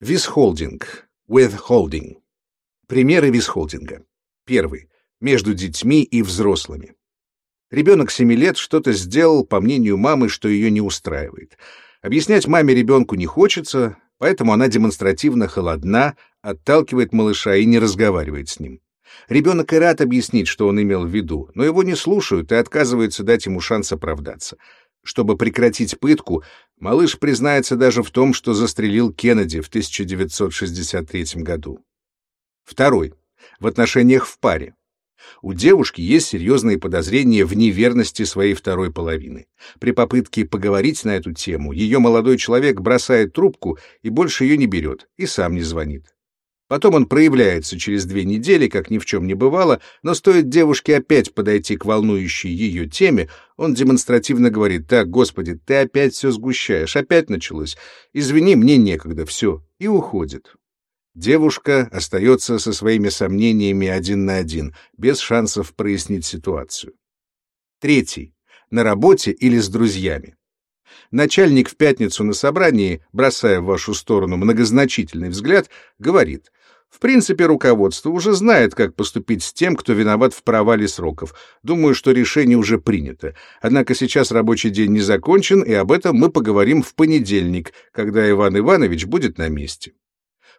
Висхолдинг. Withholding. Примеры висхолдинга. Первый. Между детьми и взрослыми. Ребенок 7 лет что-то сделал, по мнению мамы, что ее не устраивает. Объяснять маме ребенку не хочется, поэтому она демонстративно холодна, отталкивает малыша и не разговаривает с ним. Ребенок и рад объяснить, что он имел в виду, но его не слушают и отказываются дать ему шанс оправдаться. Чтобы прекратить пытку, малыш признается даже в том, что застрелил Кеннеди в 1963 году. Второй. В отношениях в паре. У девушки есть серьезные подозрения в неверности своей второй половины. При попытке поговорить на эту тему ее молодой человек бросает трубку и больше ее не берет, и сам не звонит. Потом он проявляется через две недели, как ни в чем не бывало, но стоит девушке опять подойти к волнующей ее теме, он демонстративно говорит, «Так, Господи, ты опять все сгущаешь, опять началось. Извини, мне некогда, все», и уходит. Девушка остается со своими сомнениями один на один, без шансов прояснить ситуацию. Третий. На работе или с друзьями. Начальник в пятницу на собрании, бросая в вашу сторону многозначительный взгляд, говорит, в принципе, руководство уже знает, как поступить с тем, кто виноват в провале сроков. Думаю, что решение уже принято. Однако сейчас рабочий день не закончен, и об этом мы поговорим в понедельник, когда Иван Иванович будет на месте.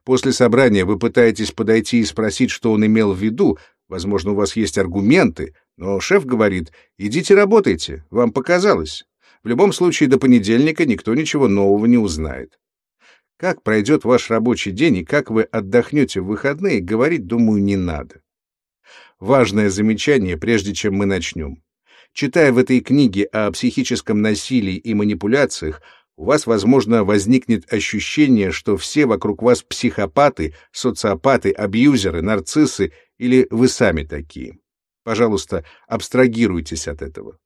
После собрания вы пытаетесь подойти и спросить, что он имел в виду, возможно, у вас есть аргументы, но шеф говорит, идите работайте, вам показалось. В любом случае, до понедельника никто ничего нового не узнает. Как пройдет ваш рабочий день и как вы отдохнете в выходные, говорить, думаю, не надо. Важное замечание, прежде чем мы начнем. Читая в этой книге о психическом насилии и манипуляциях, у вас, возможно, возникнет ощущение, что все вокруг вас психопаты, социопаты, абьюзеры, нарциссы или вы сами такие. Пожалуйста, абстрагируйтесь от этого.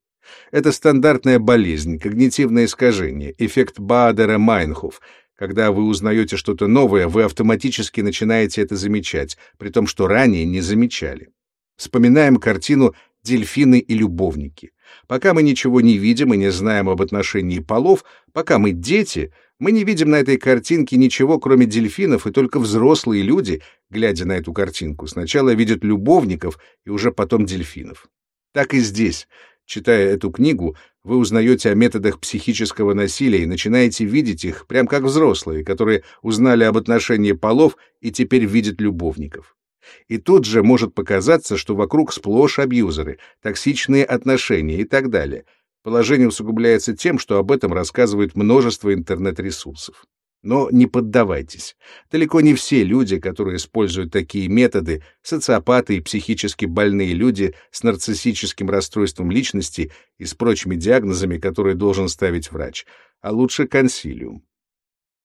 Это стандартная болезнь, когнитивное искажение, эффект Баадера-Майнхоф. Когда вы узнаете что-то новое, вы автоматически начинаете это замечать, при том, что ранее не замечали. Вспоминаем картину «Дельфины и любовники». Пока мы ничего не видим и не знаем об отношении полов, пока мы дети, мы не видим на этой картинке ничего, кроме дельфинов, и только взрослые люди, глядя на эту картинку, сначала видят любовников и уже потом дельфинов. Так и здесь. Читая эту книгу, вы узнаете о методах психического насилия и начинаете видеть их, прям как взрослые, которые узнали об отношении полов и теперь видят любовников. И тут же может показаться, что вокруг сплошь абьюзеры, токсичные отношения и так далее. Положение усугубляется тем, что об этом рассказывает множество интернет-ресурсов. Но не поддавайтесь. Далеко не все люди, которые используют такие методы, социопаты и психически больные люди с нарциссическим расстройством личности и с прочими диагнозами, которые должен ставить врач, а лучше консилиум.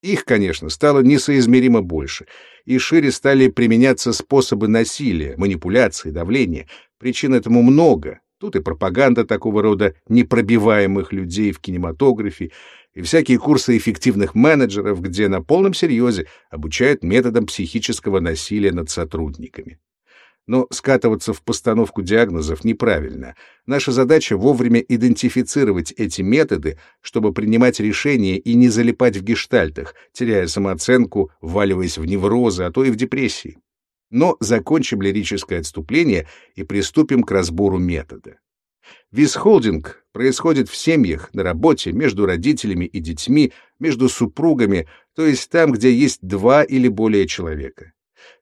Их, конечно, стало несоизмеримо больше, и шире стали применяться способы насилия, манипуляции, давления. Причин этому много. Тут и пропаганда такого рода непробиваемых людей в кинематографе, и всякие курсы эффективных менеджеров, где на полном серьезе обучают методам психического насилия над сотрудниками. Но скатываться в постановку диагнозов неправильно. Наша задача вовремя идентифицировать эти методы, чтобы принимать решения и не залипать в гештальтах, теряя самооценку, вваливаясь в неврозы, а то и в депрессии. Но закончим лирическое отступление и приступим к разбору метода. Висхолдинг происходит в семьях, на работе, между родителями и детьми, между супругами, то есть там, где есть два или более человека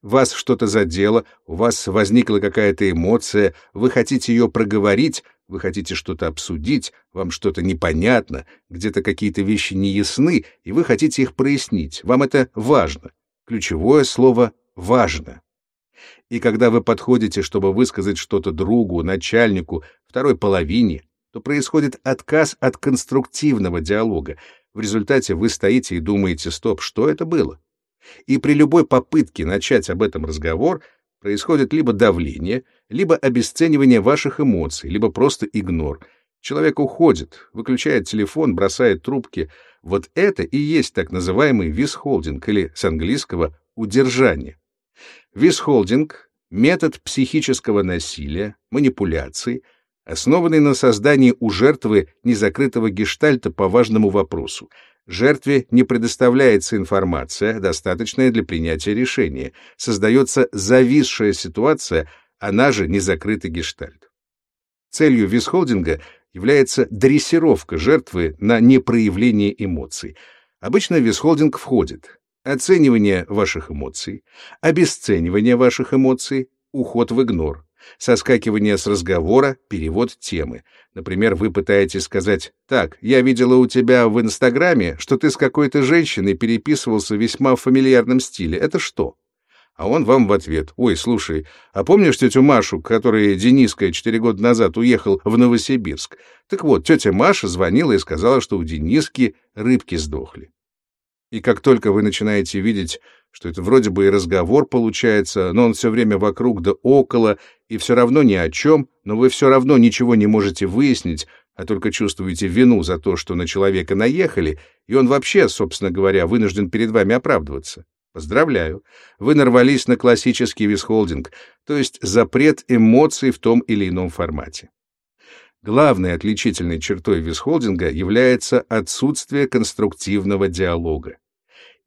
вас что-то задело, у вас возникла какая-то эмоция, вы хотите ее проговорить, вы хотите что-то обсудить, вам что-то непонятно, где-то какие-то вещи неясны, и вы хотите их прояснить. Вам это важно. Ключевое слово «важно». И когда вы подходите, чтобы высказать что-то другу, начальнику, второй половине, то происходит отказ от конструктивного диалога. В результате вы стоите и думаете, стоп, что это было? И при любой попытке начать об этом разговор происходит либо давление, либо обесценивание ваших эмоций, либо просто игнор. Человек уходит, выключает телефон, бросает трубки. Вот это и есть так называемый висхолдинг, или с английского «удержание». Висхолдинг — метод психического насилия, манипуляции, основанный на создании у жертвы незакрытого гештальта по важному вопросу Жертве не предоставляется информация, достаточная для принятия решения. Создается зависшая ситуация, она же незакрытый гештальт. Целью висхолдинга является дрессировка жертвы на непроявление эмоций. Обычно висхолдинг входит оценивание ваших эмоций, обесценивание ваших эмоций, уход в игнор, соскакивание с разговора, перевод темы. Например, вы пытаетесь сказать «Так, я видела у тебя в Инстаграме, что ты с какой-то женщиной переписывался в весьма фамильярном стиле. Это что?» А он вам в ответ «Ой, слушай, а помнишь тетю Машу, которая Дениска четыре года назад уехал в Новосибирск? Так вот, тетя Маша звонила и сказала, что у Дениски рыбки сдохли». И как только вы начинаете видеть, что это вроде бы и разговор получается, но он все время вокруг да около, и все равно ни о чем, но вы все равно ничего не можете выяснить, а только чувствуете вину за то, что на человека наехали, и он вообще, собственно говоря, вынужден перед вами оправдываться. Поздравляю, вы нарвались на классический висхолдинг, то есть запрет эмоций в том или ином формате. Главной отличительной чертой висхолдинга является отсутствие конструктивного диалога.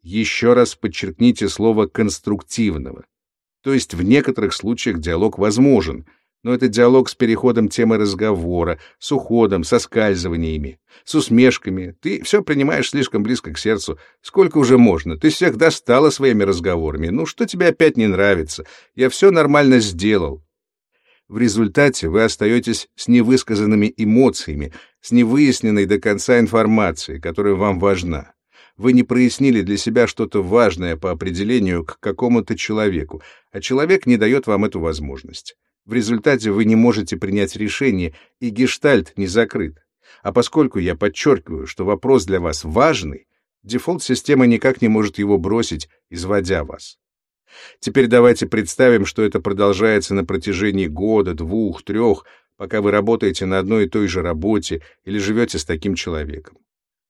Еще раз подчеркните слово «конструктивного». То есть в некоторых случаях диалог возможен, но это диалог с переходом темы разговора, с уходом, со скальзываниями, с усмешками. Ты все принимаешь слишком близко к сердцу. Сколько уже можно? Ты всех достала своими разговорами. Ну, что тебе опять не нравится? Я все нормально сделал. В результате вы остаетесь с невысказанными эмоциями, с невыясненной до конца информацией, которая вам важна. Вы не прояснили для себя что-то важное по определению к какому-то человеку, а человек не дает вам эту возможность. В результате вы не можете принять решение, и гештальт не закрыт. А поскольку я подчеркиваю, что вопрос для вас важный, дефолт-система никак не может его бросить, изводя вас. Теперь давайте представим, что это продолжается на протяжении года, двух, трех, пока вы работаете на одной и той же работе или живете с таким человеком.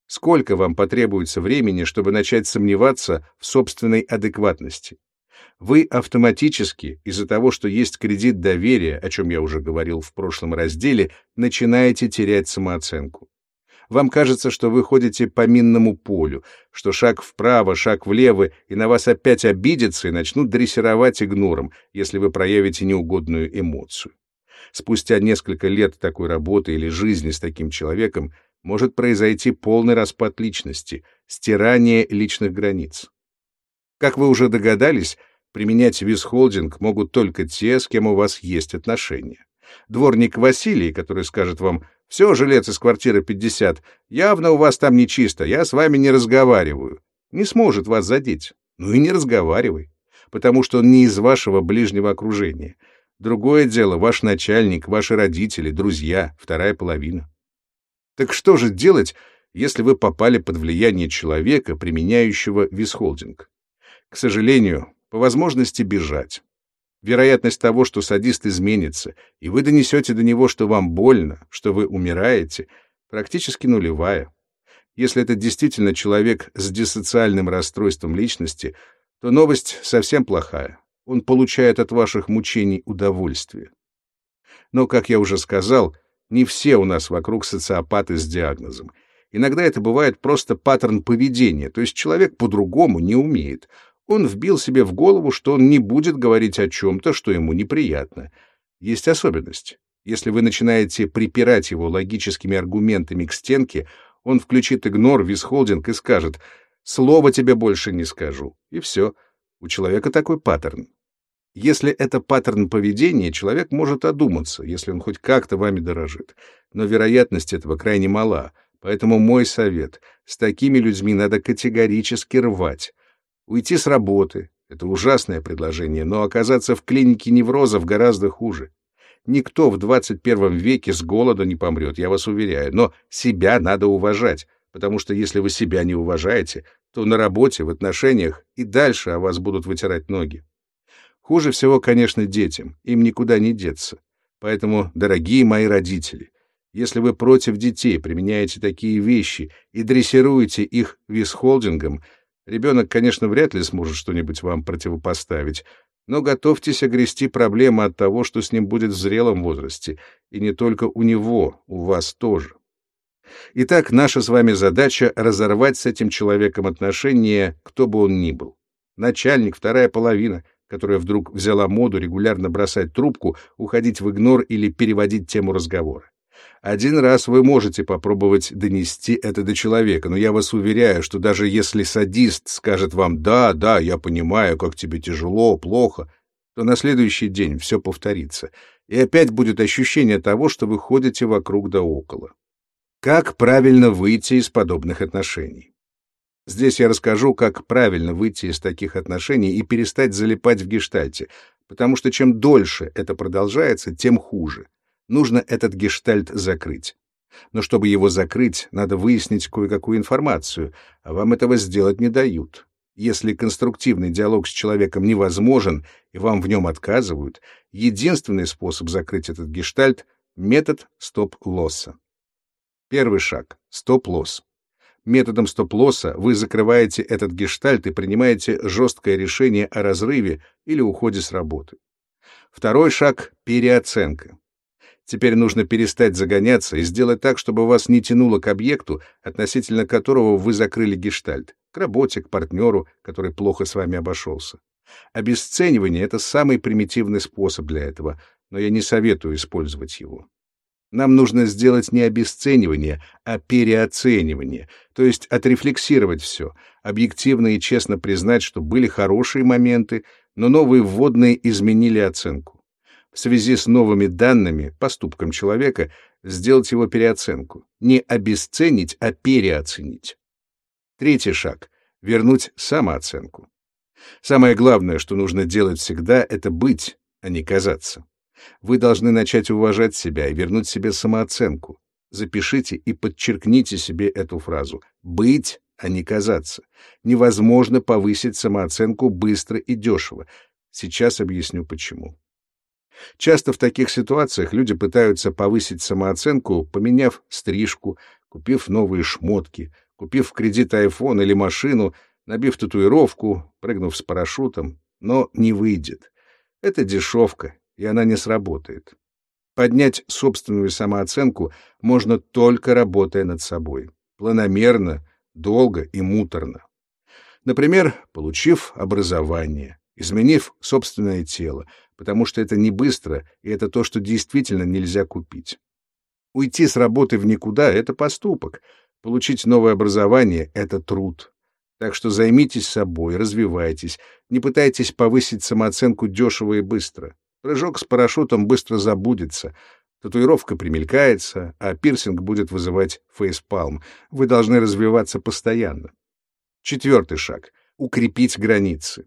Сколько вам потребуется времени, чтобы начать сомневаться в собственной адекватности? Вы автоматически, из-за того, что есть кредит доверия, о чем я уже говорил в прошлом разделе, начинаете терять самооценку. Вам кажется, что вы ходите по минному полю, что шаг вправо, шаг влево, и на вас опять обидятся и начнут дрессировать игнором, если вы проявите неугодную эмоцию. Спустя несколько лет такой работы или жизни с таким человеком может произойти полный распад личности, стирание личных границ. Как вы уже догадались, применять висхолдинг могут только те, с кем у вас есть отношения. Дворник Василий, который скажет вам все, жилец из квартиры 50, явно у вас там нечисто, я с вами не разговариваю. Не сможет вас задеть. Ну и не разговаривай, потому что он не из вашего ближнего окружения. Другое дело — ваш начальник, ваши родители, друзья, вторая половина. Так что же делать, если вы попали под влияние человека, применяющего висхолдинг? К сожалению, по возможности бежать. Вероятность того, что садист изменится, и вы донесете до него, что вам больно, что вы умираете, практически нулевая. Если это действительно человек с диссоциальным расстройством личности, то новость совсем плохая. Он получает от ваших мучений удовольствие. Но, как я уже сказал, не все у нас вокруг социопаты с диагнозом. Иногда это бывает просто паттерн поведения, то есть человек по-другому не умеет, он вбил себе в голову, что он не будет говорить о чем-то, что ему неприятно. Есть особенность. Если вы начинаете припирать его логическими аргументами к стенке, он включит игнор, висхолдинг и скажет «Слово тебе больше не скажу». И все. У человека такой паттерн. Если это паттерн поведения, человек может одуматься, если он хоть как-то вами дорожит. Но вероятность этого крайне мала. Поэтому мой совет — с такими людьми надо категорически рвать. Уйти с работы — это ужасное предложение, но оказаться в клинике неврозов гораздо хуже. Никто в 21 веке с голода не помрет, я вас уверяю, но себя надо уважать, потому что если вы себя не уважаете, то на работе, в отношениях и дальше о вас будут вытирать ноги. Хуже всего, конечно, детям, им никуда не деться. Поэтому, дорогие мои родители, если вы против детей применяете такие вещи и дрессируете их висхолдингом, Ребенок, конечно, вряд ли сможет что-нибудь вам противопоставить, но готовьтесь огрести проблемы от того, что с ним будет в зрелом возрасте, и не только у него, у вас тоже. Итак, наша с вами задача — разорвать с этим человеком отношения, кто бы он ни был. Начальник, вторая половина, которая вдруг взяла моду регулярно бросать трубку, уходить в игнор или переводить тему разговора. Один раз вы можете попробовать донести это до человека, но я вас уверяю, что даже если садист скажет вам «да, да, я понимаю, как тебе тяжело, плохо», то на следующий день все повторится, и опять будет ощущение того, что вы ходите вокруг да около. Как правильно выйти из подобных отношений? Здесь я расскажу, как правильно выйти из таких отношений и перестать залипать в гештальте, потому что чем дольше это продолжается, тем хуже. Нужно этот гештальт закрыть. Но чтобы его закрыть, надо выяснить кое-какую информацию, а вам этого сделать не дают. Если конструктивный диалог с человеком невозможен и вам в нем отказывают, единственный способ закрыть этот гештальт — метод стоп-лосса. Первый шаг — стоп-лосс. Методом стоп-лосса вы закрываете этот гештальт и принимаете жесткое решение о разрыве или уходе с работы. Второй шаг — переоценка. Теперь нужно перестать загоняться и сделать так, чтобы вас не тянуло к объекту, относительно которого вы закрыли гештальт, к работе, к партнеру, который плохо с вами обошелся. Обесценивание — это самый примитивный способ для этого, но я не советую использовать его. Нам нужно сделать не обесценивание, а переоценивание, то есть отрефлексировать все, объективно и честно признать, что были хорошие моменты, но новые вводные изменили оценку. В связи с новыми данными, поступком человека, сделать его переоценку. Не обесценить, а переоценить. Третий шаг — вернуть самооценку. Самое главное, что нужно делать всегда, это быть, а не казаться. Вы должны начать уважать себя и вернуть себе самооценку. Запишите и подчеркните себе эту фразу. Быть, а не казаться. Невозможно повысить самооценку быстро и дешево. Сейчас объясню почему. Часто в таких ситуациях люди пытаются повысить самооценку, поменяв стрижку, купив новые шмотки, купив в кредит айфон или машину, набив татуировку, прыгнув с парашютом, но не выйдет. Это дешевка, и она не сработает. Поднять собственную самооценку можно только работая над собой, планомерно, долго и муторно. Например, получив образование, изменив собственное тело, потому что это не быстро, и это то, что действительно нельзя купить. Уйти с работы в никуда — это поступок. Получить новое образование — это труд. Так что займитесь собой, развивайтесь, не пытайтесь повысить самооценку дешево и быстро. Прыжок с парашютом быстро забудется, татуировка примелькается, а пирсинг будет вызывать фейспалм. Вы должны развиваться постоянно. Четвертый шаг — укрепить границы.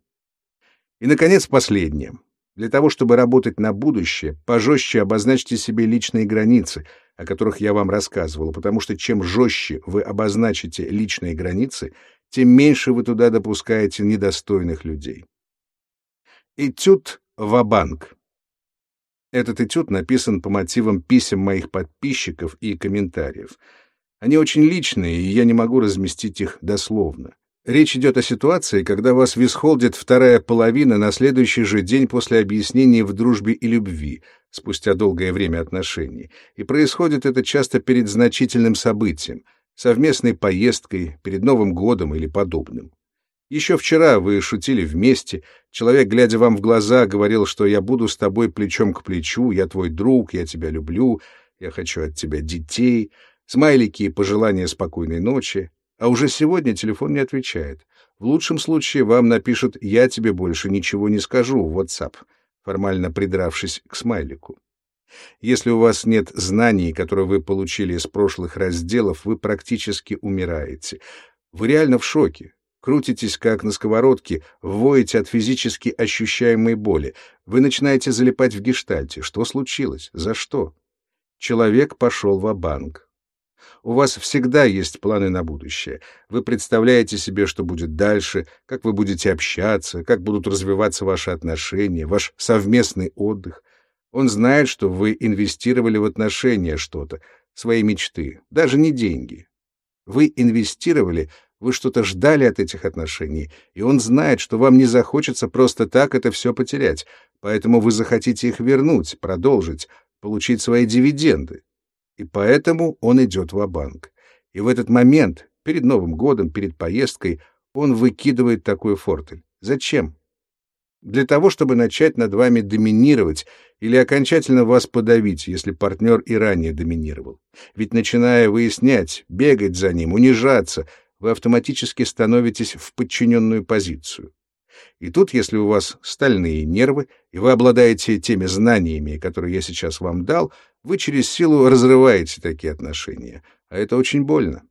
И, наконец, последнее. Для того, чтобы работать на будущее, пожестче обозначьте себе личные границы, о которых я вам рассказывал, потому что чем жестче вы обозначите личные границы, тем меньше вы туда допускаете недостойных людей. Этюд ва-банк. Этот этюд написан по мотивам писем моих подписчиков и комментариев. Они очень личные, и я не могу разместить их дословно. Речь идет о ситуации, когда вас висхолдит вторая половина на следующий же день после объяснений в дружбе и любви, спустя долгое время отношений. И происходит это часто перед значительным событием, совместной поездкой, перед Новым годом или подобным. Еще вчера вы шутили вместе, человек, глядя вам в глаза, говорил, что я буду с тобой плечом к плечу, я твой друг, я тебя люблю, я хочу от тебя детей, смайлики и пожелания спокойной ночи, а уже сегодня телефон не отвечает. В лучшем случае вам напишут «я тебе больше ничего не скажу» в WhatsApp, формально придравшись к смайлику. Если у вас нет знаний, которые вы получили из прошлых разделов, вы практически умираете. Вы реально в шоке. Крутитесь, как на сковородке, воете от физически ощущаемой боли. Вы начинаете залипать в гештальте. Что случилось? За что? Человек пошел в банк У вас всегда есть планы на будущее. Вы представляете себе, что будет дальше, как вы будете общаться, как будут развиваться ваши отношения, ваш совместный отдых. Он знает, что вы инвестировали в отношения что-то, свои мечты, даже не деньги. Вы инвестировали вы что-то ждали от этих отношений, и он знает, что вам не захочется просто так это все потерять, поэтому вы захотите их вернуть, продолжить, получить свои дивиденды. И поэтому он идет в банк И в этот момент, перед Новым годом, перед поездкой, он выкидывает такой фортель. Зачем? Для того, чтобы начать над вами доминировать или окончательно вас подавить, если партнер и ранее доминировал. Ведь начиная выяснять, бегать за ним, унижаться, вы автоматически становитесь в подчиненную позицию. И тут, если у вас стальные нервы, и вы обладаете теми знаниями, которые я сейчас вам дал, вы через силу разрываете такие отношения, а это очень больно.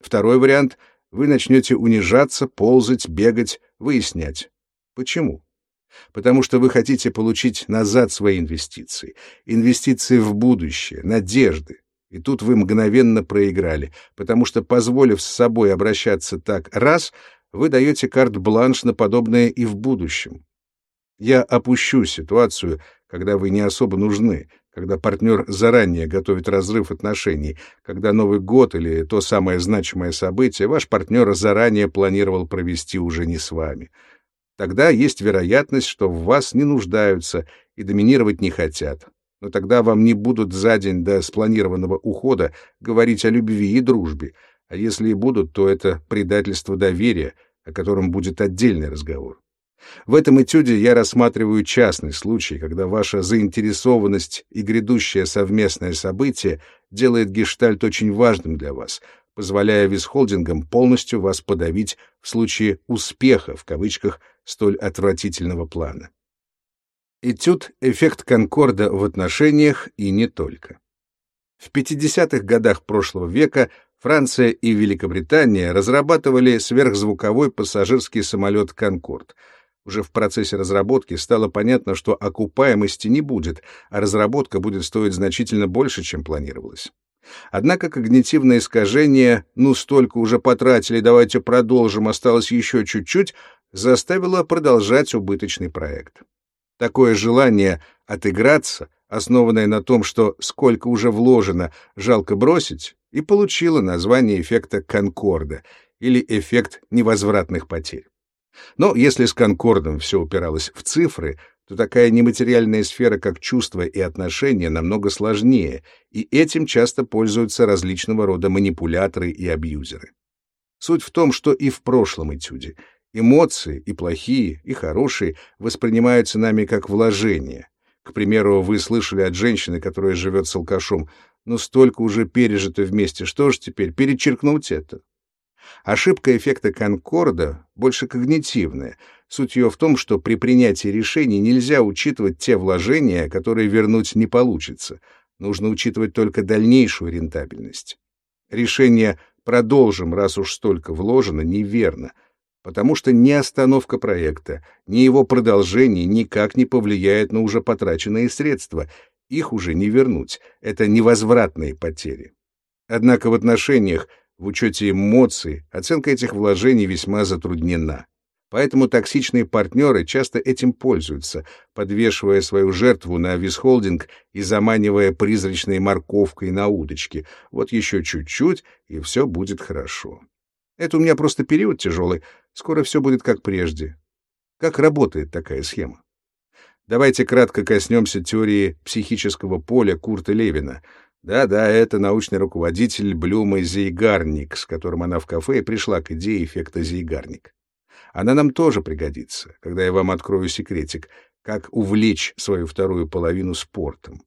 Второй вариант — вы начнете унижаться, ползать, бегать, выяснять. Почему? Потому что вы хотите получить назад свои инвестиции, инвестиции в будущее, надежды. И тут вы мгновенно проиграли, потому что, позволив с собой обращаться так раз, вы даете карт-бланш на подобное и в будущем. Я опущу ситуацию, когда вы не особо нужны, когда партнер заранее готовит разрыв отношений, когда Новый год или то самое значимое событие ваш партнер заранее планировал провести уже не с вами. Тогда есть вероятность, что в вас не нуждаются и доминировать не хотят. Но тогда вам не будут за день до спланированного ухода говорить о любви и дружбе, а если и будут, то это предательство доверия, о котором будет отдельный разговор. В этом этюде я рассматриваю частный случай, когда ваша заинтересованность и грядущее совместное событие делает гештальт очень важным для вас, позволяя висхолдингам полностью вас подавить в случае «успеха» в кавычках столь отвратительного плана. Этюд «Эффект Конкорда в отношениях» и не только. В 50-х годах прошлого века Франция и Великобритания разрабатывали сверхзвуковой пассажирский самолет «Конкорд», уже в процессе разработки стало понятно, что окупаемости не будет, а разработка будет стоить значительно больше, чем планировалось. Однако когнитивное искажение «ну столько уже потратили, давайте продолжим, осталось еще чуть-чуть» заставило продолжать убыточный проект. Такое желание отыграться, основанное на том, что сколько уже вложено, жалко бросить, и получило название эффекта Конкорда или эффект невозвратных потерь. Но если с Конкордом все упиралось в цифры, то такая нематериальная сфера, как чувства и отношения, намного сложнее, и этим часто пользуются различного рода манипуляторы и абьюзеры. Суть в том, что и в прошлом этюде эмоции, и плохие, и хорошие, воспринимаются нами как вложение. К примеру, вы слышали от женщины, которая живет с алкашом, «Ну, столько уже пережито вместе, что ж теперь, перечеркнуть это?» Ошибка эффекта Конкорда больше когнитивная. Суть ее в том, что при принятии решений нельзя учитывать те вложения, которые вернуть не получится. Нужно учитывать только дальнейшую рентабельность. Решение «продолжим, раз уж столько вложено» неверно, потому что ни остановка проекта, ни его продолжение никак не повлияет на уже потраченные средства. Их уже не вернуть. Это невозвратные потери. Однако в отношениях в учете эмоций оценка этих вложений весьма затруднена. Поэтому токсичные партнеры часто этим пользуются, подвешивая свою жертву на висхолдинг и заманивая призрачной морковкой на удочке. Вот еще чуть-чуть, и все будет хорошо. Это у меня просто период тяжелый, скоро все будет как прежде. Как работает такая схема? Давайте кратко коснемся теории психического поля Курта Левина — да-да, это научный руководитель Блюма Зейгарник, с которым она в кафе пришла к идее эффекта Зейгарник. Она нам тоже пригодится, когда я вам открою секретик, как увлечь свою вторую половину спортом.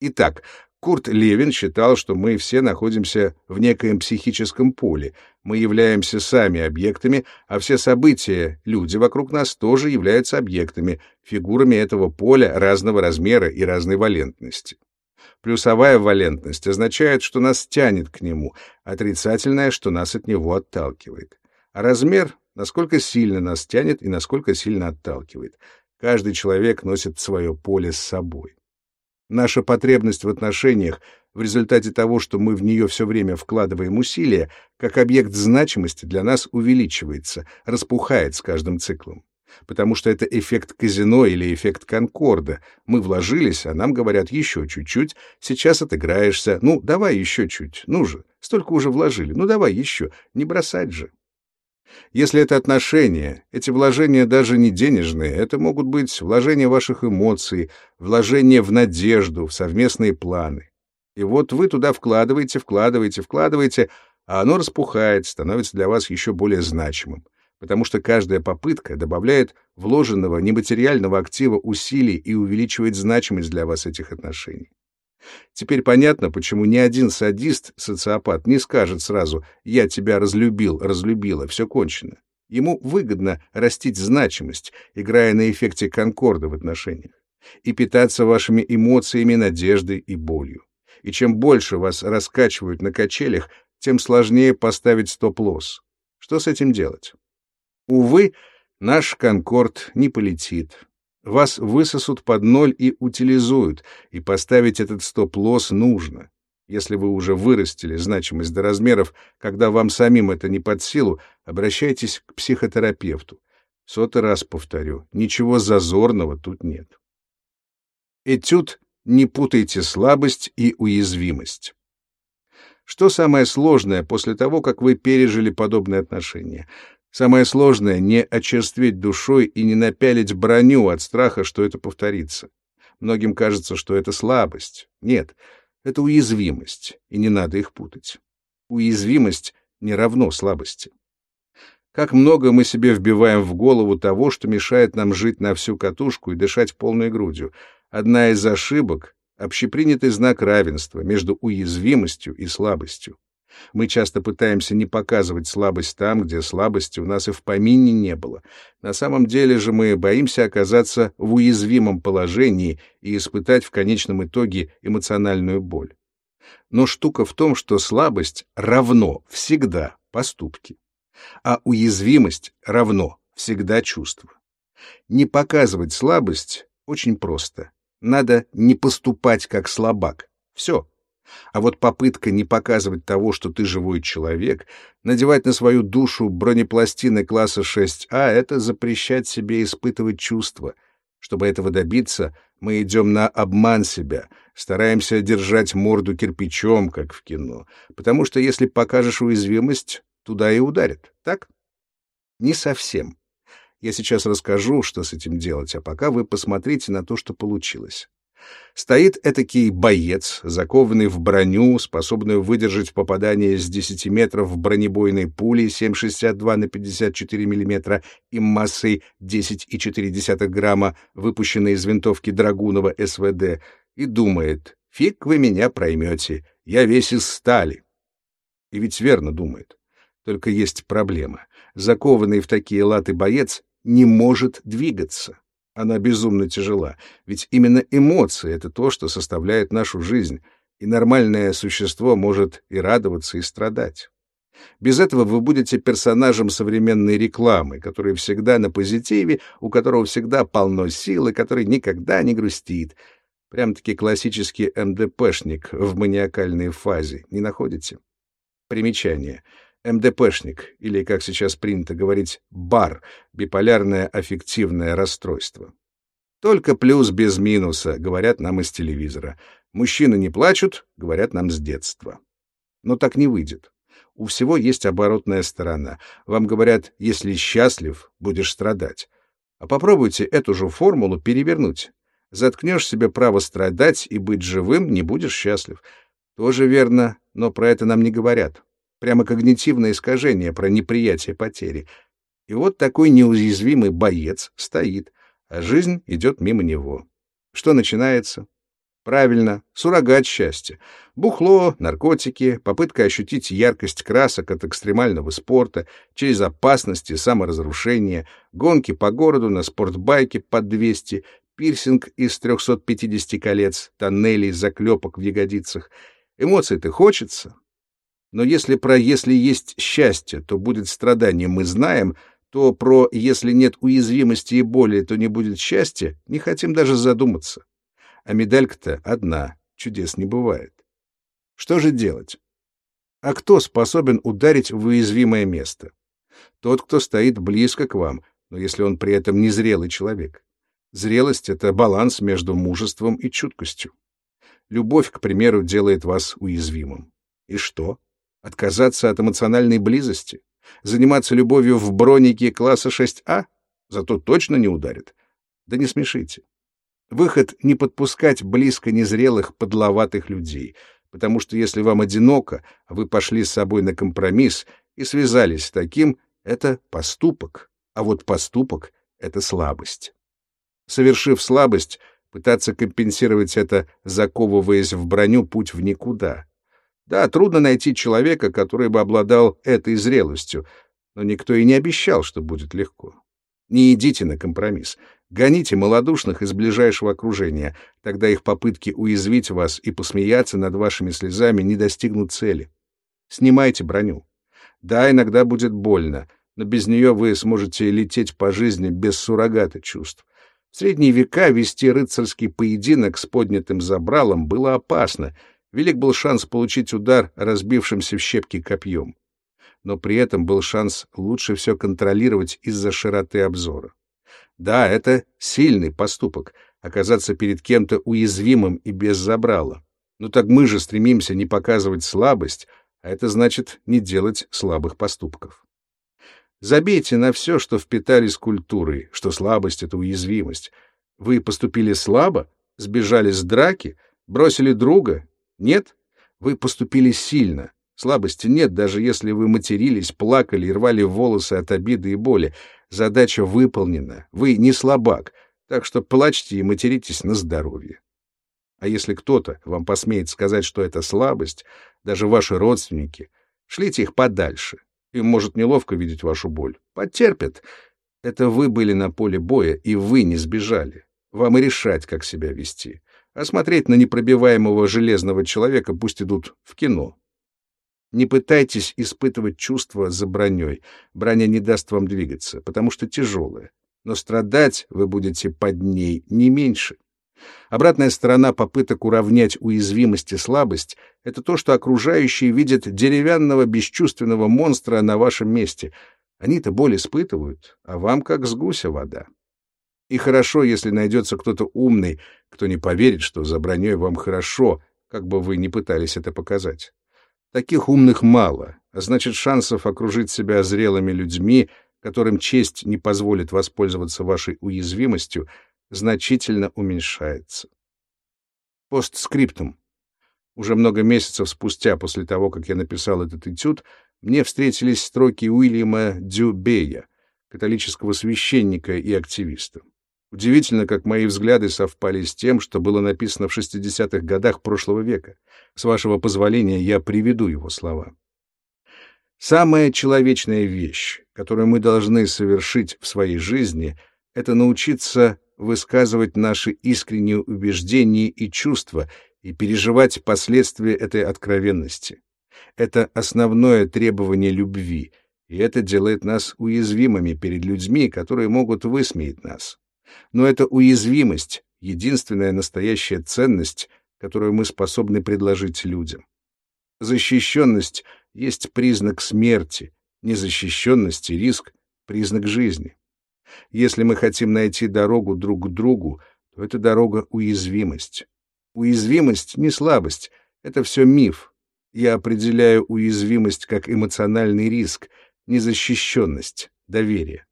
Итак, Курт Левин считал, что мы все находимся в некоем психическом поле, мы являемся сами объектами, а все события, люди вокруг нас тоже являются объектами, фигурами этого поля разного размера и разной валентности. Плюсовая валентность означает, что нас тянет к нему, отрицательная, что нас от него отталкивает. А размер — насколько сильно нас тянет и насколько сильно отталкивает. Каждый человек носит свое поле с собой. Наша потребность в отношениях в результате того, что мы в нее все время вкладываем усилия, как объект значимости для нас увеличивается, распухает с каждым циклом. Потому что это эффект казино или эффект Конкорда. Мы вложились, а нам говорят еще чуть-чуть, сейчас отыграешься, ну, давай еще чуть, ну же, столько уже вложили, ну давай еще, не бросать же. Если это отношения, эти вложения даже не денежные, это могут быть вложения ваших эмоций, вложения в надежду, в совместные планы. И вот вы туда вкладываете, вкладываете, вкладываете, а оно распухает, становится для вас еще более значимым, потому что каждая попытка добавляет вложенного нематериального актива усилий и увеличивает значимость для вас этих отношений. Теперь понятно, почему ни один садист, социопат не скажет сразу «я тебя разлюбил, разлюбила, все кончено». Ему выгодно растить значимость, играя на эффекте конкорда в отношениях, и питаться вашими эмоциями, надеждой и болью. И чем больше вас раскачивают на качелях, тем сложнее поставить стоп-лосс. Что с этим делать? Увы, наш конкорд не полетит. Вас высосут под ноль и утилизуют, и поставить этот стоп-лосс нужно. Если вы уже вырастили значимость до размеров, когда вам самим это не под силу, обращайтесь к психотерапевту. Сотый раз повторю, ничего зазорного тут нет. Этюд «Не путайте слабость и уязвимость». Что самое сложное после того, как вы пережили подобные отношения? Самое сложное — не очерстветь душой и не напялить броню от страха, что это повторится. Многим кажется, что это слабость. Нет, это уязвимость, и не надо их путать. Уязвимость не равно слабости. Как много мы себе вбиваем в голову того, что мешает нам жить на всю катушку и дышать полной грудью. Одна из ошибок — общепринятый знак равенства между уязвимостью и слабостью. Мы часто пытаемся не показывать слабость там, где слабости у нас и в помине не было. На самом деле же мы боимся оказаться в уязвимом положении и испытать в конечном итоге эмоциональную боль. Но штука в том, что слабость равно всегда поступки, а уязвимость равно всегда чувство. Не показывать слабость очень просто. Надо не поступать как слабак. Все. А вот попытка не показывать того, что ты живой человек, надевать на свою душу бронепластины класса 6А — это запрещать себе испытывать чувства. Чтобы этого добиться, мы идем на обман себя, стараемся держать морду кирпичом, как в кино, потому что если покажешь уязвимость, туда и ударят, так? Не совсем. Я сейчас расскажу, что с этим делать, а пока вы посмотрите на то, что получилось. Стоит этакий боец, закованный в броню, способную выдержать попадание с 10 метров бронебойной пули 7,62 на 54 мм и массой 10,4 грамма, выпущенной из винтовки Драгунова СВД, и думает, фиг вы меня проймете, я весь из стали. И ведь верно думает. Только есть проблема. Закованный в такие латы боец не может двигаться. Она безумно тяжела, ведь именно эмоции — это то, что составляет нашу жизнь, и нормальное существо может и радоваться, и страдать. Без этого вы будете персонажем современной рекламы, который всегда на позитиве, у которого всегда полно сил и который никогда не грустит. Прям-таки классический МДПшник в маниакальной фазе, не находите? Примечание. МДПшник, или, как сейчас принято говорить, БАР, биполярное аффективное расстройство. Только плюс без минуса, говорят нам из телевизора. Мужчины не плачут, говорят нам с детства. Но так не выйдет. У всего есть оборотная сторона. Вам говорят, если счастлив, будешь страдать. А попробуйте эту же формулу перевернуть. Заткнешь себе право страдать и быть живым, не будешь счастлив. Тоже верно, но про это нам не говорят прямо когнитивное искажение про неприятие потери. И вот такой неуязвимый боец стоит, а жизнь идет мимо него. Что начинается? Правильно, суррогат счастья. Бухло, наркотики, попытка ощутить яркость красок от экстремального спорта, через опасности, саморазрушение, гонки по городу на спортбайке под 200, пирсинг из 350 колец, тоннелей, заклепок в ягодицах. Эмоций-то хочется, но если про «если есть счастье, то будет страдание» мы знаем, то про «если нет уязвимости и боли, то не будет счастья» не хотим даже задуматься. А медалька-то одна, чудес не бывает. Что же делать? А кто способен ударить в уязвимое место? Тот, кто стоит близко к вам, но если он при этом не зрелый человек. Зрелость — это баланс между мужеством и чуткостью. Любовь, к примеру, делает вас уязвимым. И что? Отказаться от эмоциональной близости? Заниматься любовью в бронике класса 6А? Зато точно не ударит. Да не смешите. Выход — не подпускать близко незрелых, подловатых людей. потому что если вам одиноко, вы пошли с собой на компромисс и связались с таким, это поступок, а вот поступок — это слабость. Совершив слабость, пытаться компенсировать это, заковываясь в броню, путь в никуда. Да, трудно найти человека, который бы обладал этой зрелостью, но никто и не обещал, что будет легко. Не идите на компромисс. Гоните малодушных из ближайшего окружения, тогда их попытки уязвить вас и посмеяться над вашими слезами не достигнут цели. Снимайте броню. Да, иногда будет больно, но без нее вы сможете лететь по жизни без суррогата чувств. В средние века вести рыцарский поединок с поднятым забралом было опасно. Велик был шанс получить удар разбившимся в щепки копьем. Но при этом был шанс лучше все контролировать из-за широты обзора. Да, это сильный поступок — оказаться перед кем-то уязвимым и без забрала. Но так мы же стремимся не показывать слабость, а это значит не делать слабых поступков. Забейте на все, что впитали с культурой, что слабость — это уязвимость. Вы поступили слабо, сбежали с драки, бросили друга? Нет? Вы поступили сильно, Слабости нет, даже если вы матерились, плакали и рвали волосы от обиды и боли. Задача выполнена. Вы не слабак, так что плачьте и материтесь на здоровье. А если кто-то вам посмеет сказать, что это слабость, даже ваши родственники, шлите их подальше. Им может неловко видеть вашу боль. Потерпят. Это вы были на поле боя, и вы не сбежали. Вам и решать, как себя вести. А смотреть на непробиваемого железного человека пусть идут в кино. Не пытайтесь испытывать чувства за броней. Броня не даст вам двигаться, потому что тяжелая. Но страдать вы будете под ней не меньше. Обратная сторона попыток уравнять уязвимость и слабость — это то, что окружающие видят деревянного бесчувственного монстра на вашем месте. Они-то боль испытывают, а вам как с гуся вода. И хорошо, если найдется кто-то умный, кто не поверит, что за броней вам хорошо, как бы вы ни пытались это показать. Таких умных мало, а значит, шансов окружить себя зрелыми людьми, которым честь не позволит воспользоваться вашей уязвимостью, значительно уменьшается. Постскриптум. Уже много месяцев спустя после того, как я написал этот этюд, мне встретились строки Уильяма Дюбея, католического священника и активиста. Удивительно, как мои взгляды совпали с тем, что было написано в 60-х годах прошлого века. С вашего позволения я приведу его слова. Самая человечная вещь, которую мы должны совершить в своей жизни, это научиться высказывать наши искренние убеждения и чувства и переживать последствия этой откровенности. Это основное требование любви, и это делает нас уязвимыми перед людьми, которые могут высмеять нас. Но эта уязвимость — единственная настоящая ценность, которую мы способны предложить людям. Защищенность есть признак смерти, незащищенность и риск — признак жизни. Если мы хотим найти дорогу друг к другу, то это дорога уязвимость. Уязвимость — не слабость, это все миф. Я определяю уязвимость как эмоциональный риск, незащищенность, доверие.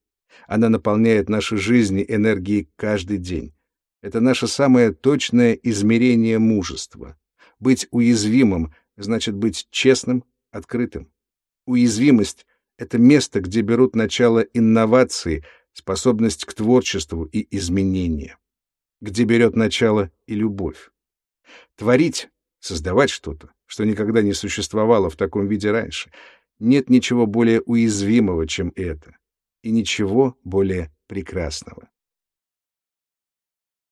Она наполняет наши жизни энергией каждый день. Это наше самое точное измерение мужества. Быть уязвимым значит быть честным, открытым. Уязвимость — это место, где берут начало инновации, способность к творчеству и изменению, где берет начало и любовь. Творить, создавать что-то, что никогда не существовало в таком виде раньше, нет ничего более уязвимого, чем это и ничего более прекрасного.